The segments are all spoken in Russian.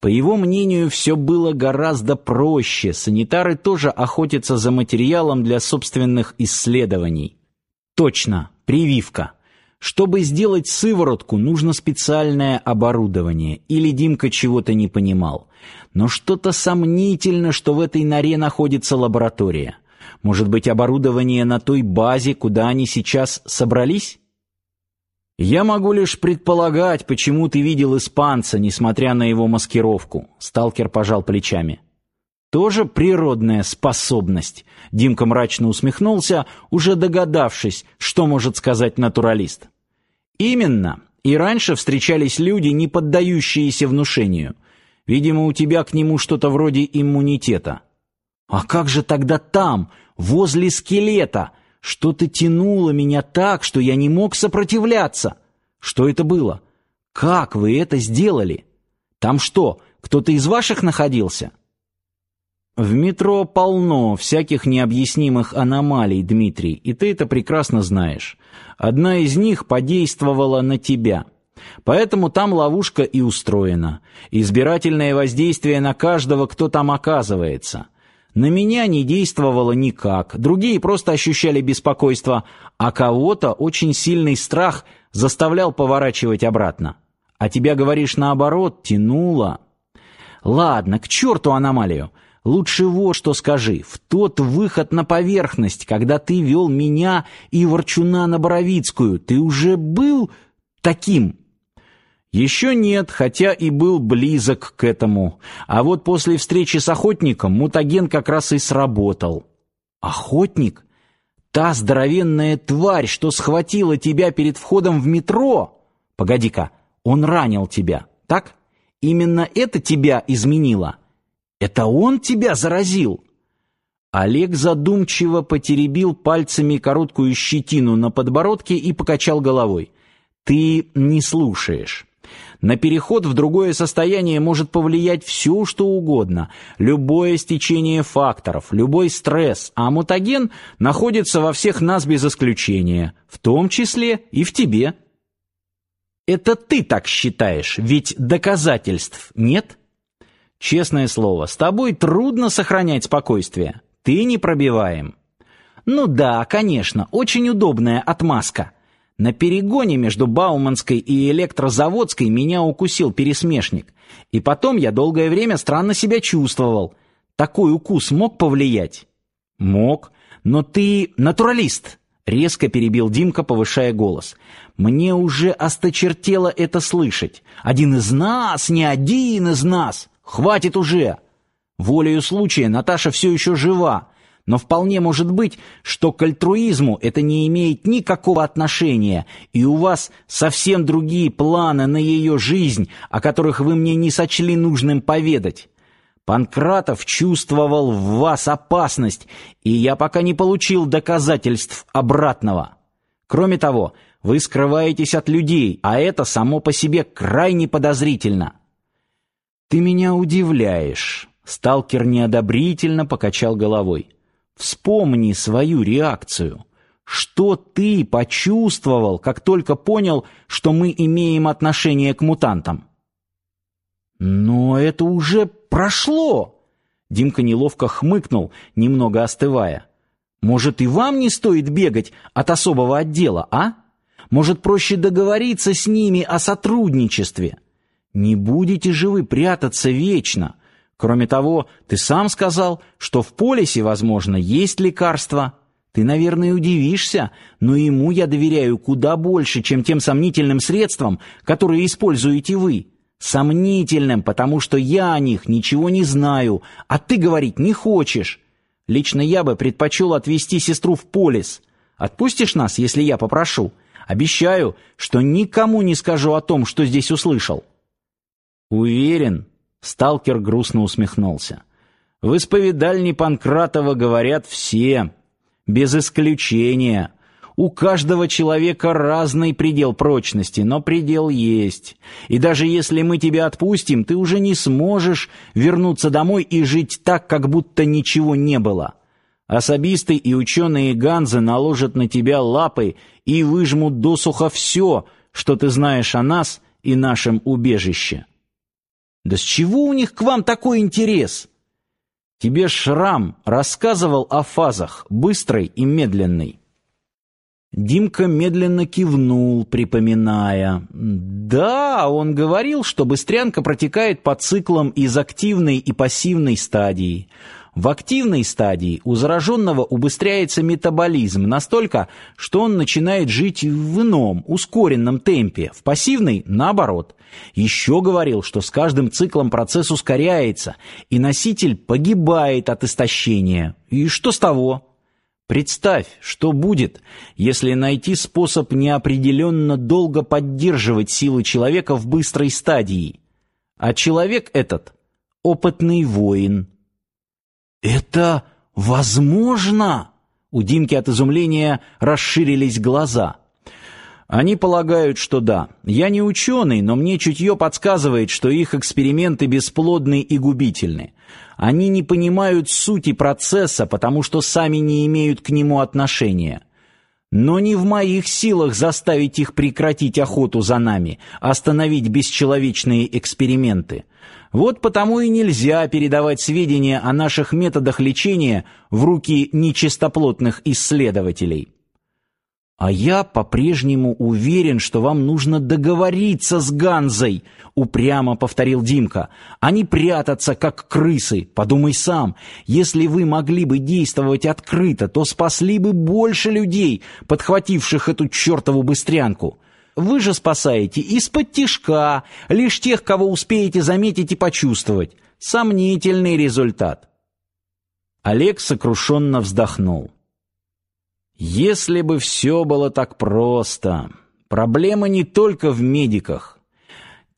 По его мнению, все было гораздо проще. Санитары тоже охотятся за материалом для собственных исследований. Точно, прививка. Чтобы сделать сыворотку, нужно специальное оборудование. Или Димка чего-то не понимал. Но что-то сомнительно, что в этой норе находится лаборатория. Может быть, оборудование на той базе, куда они сейчас собрались? Я могу лишь предполагать, почему ты видел испанца, несмотря на его маскировку. Сталкер пожал плечами. Тоже природная способность. Димка мрачно усмехнулся, уже догадавшись, что может сказать натуралист. Именно. И раньше встречались люди, не поддающиеся внушению. Видимо, у тебя к нему что-то вроде иммунитета. А как же тогда там, возле скелета? Что-то тянуло меня так, что я не мог сопротивляться. Что это было? Как вы это сделали? Там что, кто-то из ваших находился? В метро полно всяких необъяснимых аномалий, Дмитрий, и ты это прекрасно знаешь. Одна из них подействовала на тебя. Поэтому там ловушка и устроена. Избирательное воздействие на каждого, кто там оказывается. На меня не действовало никак, другие просто ощущали беспокойство, а кого-то очень сильный страх заставлял поворачивать обратно. А тебя, говоришь, наоборот, тянуло. Ладно, к черту аномалию. Лучше вот что скажи. В тот выход на поверхность, когда ты вел меня и Ворчуна на Боровицкую, ты уже был таким еще нет, хотя и был близок к этому. А вот после встречи с охотником мутаген как раз и сработал. Охотник? Та здоровенная тварь, что схватила тебя перед входом в метро? Погоди-ка, он ранил тебя, так? Именно это тебя изменило? Это он тебя заразил? Олег задумчиво потеребил пальцами короткую щетину на подбородке и покачал головой. Ты не слушаешь. На переход в другое состояние может повлиять все, что угодно, любое стечение факторов, любой стресс, а мутаген находится во всех нас без исключения, в том числе и в тебе. Это ты так считаешь, ведь доказательств нет? Честное слово, с тобой трудно сохранять спокойствие. Ты не пробиваем. Ну да, конечно, очень удобная отмазка. На перегоне между Бауманской и Электрозаводской меня укусил пересмешник, и потом я долгое время странно себя чувствовал. Такой укус мог повлиять? Мог, но ты натуралист, резко перебил Димка, повышая голос. Мне уже осточертело это слышать. Один из нас, не один из нас. Хватит уже. Волею случая Наташа все еще жива, но вполне может быть, что к альтруизму это не имеет никакого отношения, и у вас совсем другие планы на ее жизнь, о которых вы мне не сочли нужным поведать. Панкратов чувствовал в вас опасность, и я пока не получил доказательств обратного. Кроме того, вы скрываетесь от людей, а это само по себе крайне подозрительно. Ты меня удивляешь. Сталкер неодобрительно покачал головой. Вспомни свою реакцию. Что ты почувствовал, как только понял, что мы имеем отношение к мутантам? Но это уже прошло. Димка неловко хмыкнул, немного остывая. Может, и вам не стоит бегать от особого отдела, а? Может, проще договориться с ними о сотрудничестве? Не будете же вы прятаться вечно. Кроме того, ты сам сказал, что в полисе, возможно, есть лекарства. Ты, наверное, удивишься, но ему я доверяю куда больше, чем тем сомнительным средствам, которые используете вы. Сомнительным, потому что я о них ничего не знаю, а ты говорить не хочешь. Лично я бы предпочел отвезти сестру в полис. Отпустишь нас, если я попрошу? Обещаю, что никому не скажу о том, что здесь услышал. Уверен, Сталкер грустно усмехнулся. В исповедальне Панкратова говорят все, без исключения. У каждого человека разный предел прочности, но предел есть. И даже если мы тебя отпустим, ты уже не сможешь вернуться домой и жить так, как будто ничего не было. Особисты и ученые Ганзы наложат на тебя лапы и выжмут досуха все, что ты знаешь о нас и нашем убежище. Да с чего у них к вам такой интерес? Тебе Шрам рассказывал о фазах, быстрой и медленной. Димка медленно кивнул, припоминая. Да, он говорил, что быстрянка протекает по циклам из активной и пассивной стадии. В активной стадии у зараженного убыстряется метаболизм настолько, что он начинает жить в ином, ускоренном темпе, в пассивной – наоборот. Еще говорил, что с каждым циклом процесс ускоряется, и носитель погибает от истощения. И что с того? Представь, что будет, если найти способ неопределенно долго поддерживать силы человека в быстрой стадии. А человек этот – опытный воин – «Это возможно?» У Димки от изумления расширились глаза. Они полагают, что да. Я не ученый, но мне чутье подсказывает, что их эксперименты бесплодны и губительны. Они не понимают сути процесса, потому что сами не имеют к нему отношения. Но не в моих силах заставить их прекратить охоту за нами, остановить бесчеловечные эксперименты. Вот потому и нельзя передавать сведения о наших методах лечения в руки нечистоплотных исследователей. А я по-прежнему уверен, что вам нужно договориться с Ганзой, упрямо повторил Димка. А не прятаться как крысы. Подумай сам, если вы могли бы действовать открыто, то спасли бы больше людей, подхвативших эту чертову быстрянку. Вы же спасаете из-под тишка, лишь тех, кого успеете заметить и почувствовать. Сомнительный результат. Олег сокрушенно вздохнул. Если бы все было так просто. Проблема не только в медиках.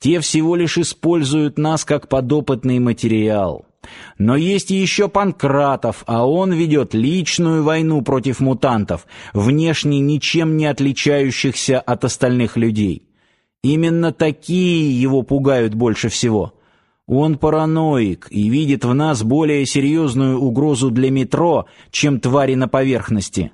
Те всего лишь используют нас как подопытный материал. Но есть еще Панкратов, а он ведет личную войну против мутантов, внешне ничем не отличающихся от остальных людей. Именно такие его пугают больше всего. Он параноик и видит в нас более серьезную угрозу для метро, чем твари на поверхности.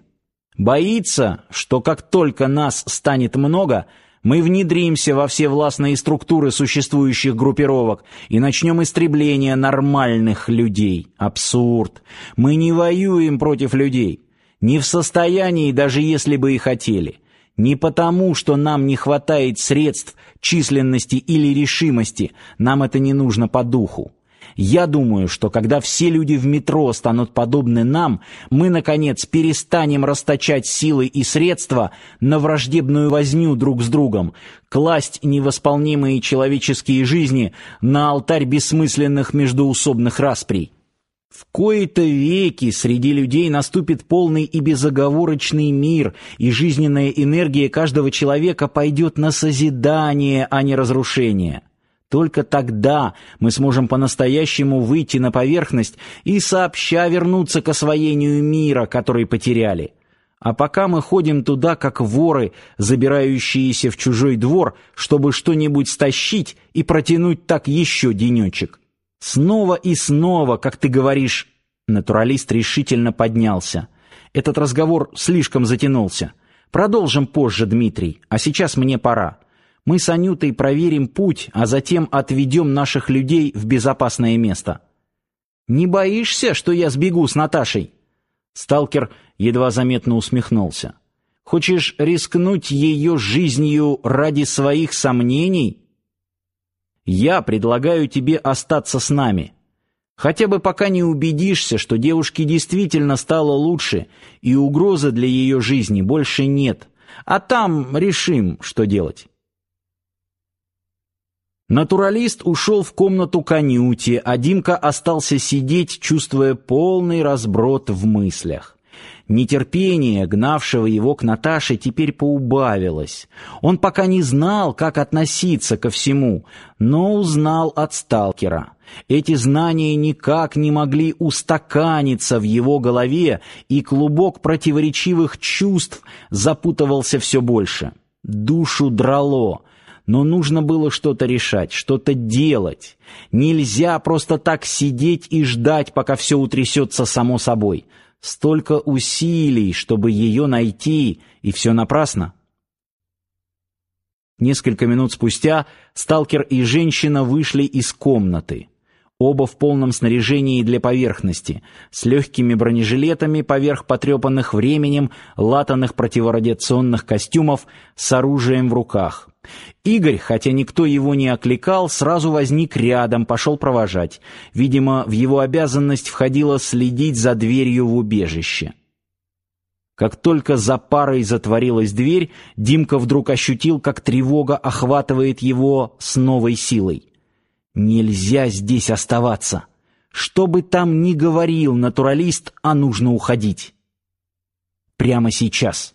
Боится, что как только нас станет много – мы внедримся во все властные структуры существующих группировок и начнем истребление нормальных людей. Абсурд. Мы не воюем против людей. Не в состоянии, даже если бы и хотели. Не потому, что нам не хватает средств, численности или решимости. Нам это не нужно по духу. Я думаю, что когда все люди в метро станут подобны нам, мы, наконец, перестанем расточать силы и средства на враждебную возню друг с другом, класть невосполнимые человеческие жизни на алтарь бессмысленных междоусобных расприй. В кои-то веки среди людей наступит полный и безоговорочный мир, и жизненная энергия каждого человека пойдет на созидание, а не разрушение. Только тогда мы сможем по-настоящему выйти на поверхность и сообща вернуться к освоению мира, который потеряли. А пока мы ходим туда, как воры, забирающиеся в чужой двор, чтобы что-нибудь стащить и протянуть так еще денечек. Снова и снова, как ты говоришь, натуралист решительно поднялся. Этот разговор слишком затянулся. Продолжим позже, Дмитрий, а сейчас мне пора. Мы с Анютой проверим путь, а затем отведем наших людей в безопасное место. Не боишься, что я сбегу с Наташей? Сталкер едва заметно усмехнулся. Хочешь рискнуть ее жизнью ради своих сомнений? Я предлагаю тебе остаться с нами. Хотя бы пока не убедишься, что девушке действительно стало лучше и угрозы для ее жизни больше нет. А там решим, что делать. Натуралист ушел в комнату конюти, а Димка остался сидеть, чувствуя полный разброд в мыслях. Нетерпение, гнавшего его к Наташе, теперь поубавилось. Он пока не знал, как относиться ко всему, но узнал от сталкера. Эти знания никак не могли устаканиться в его голове, и клубок противоречивых чувств запутывался все больше. Душу драло — но нужно было что-то решать, что-то делать. Нельзя просто так сидеть и ждать, пока все утрясется само собой. Столько усилий, чтобы ее найти, и все напрасно. Несколько минут спустя сталкер и женщина вышли из комнаты. Оба в полном снаряжении для поверхности, с легкими бронежилетами поверх потрепанных временем латаных противорадиационных костюмов с оружием в руках. Игорь, хотя никто его не окликал, сразу возник рядом, пошел провожать. Видимо, в его обязанность входило следить за дверью в убежище. Как только за парой затворилась дверь, Димка вдруг ощутил, как тревога охватывает его с новой силой. Нельзя здесь оставаться. Что бы там ни говорил натуралист, а нужно уходить. Прямо сейчас.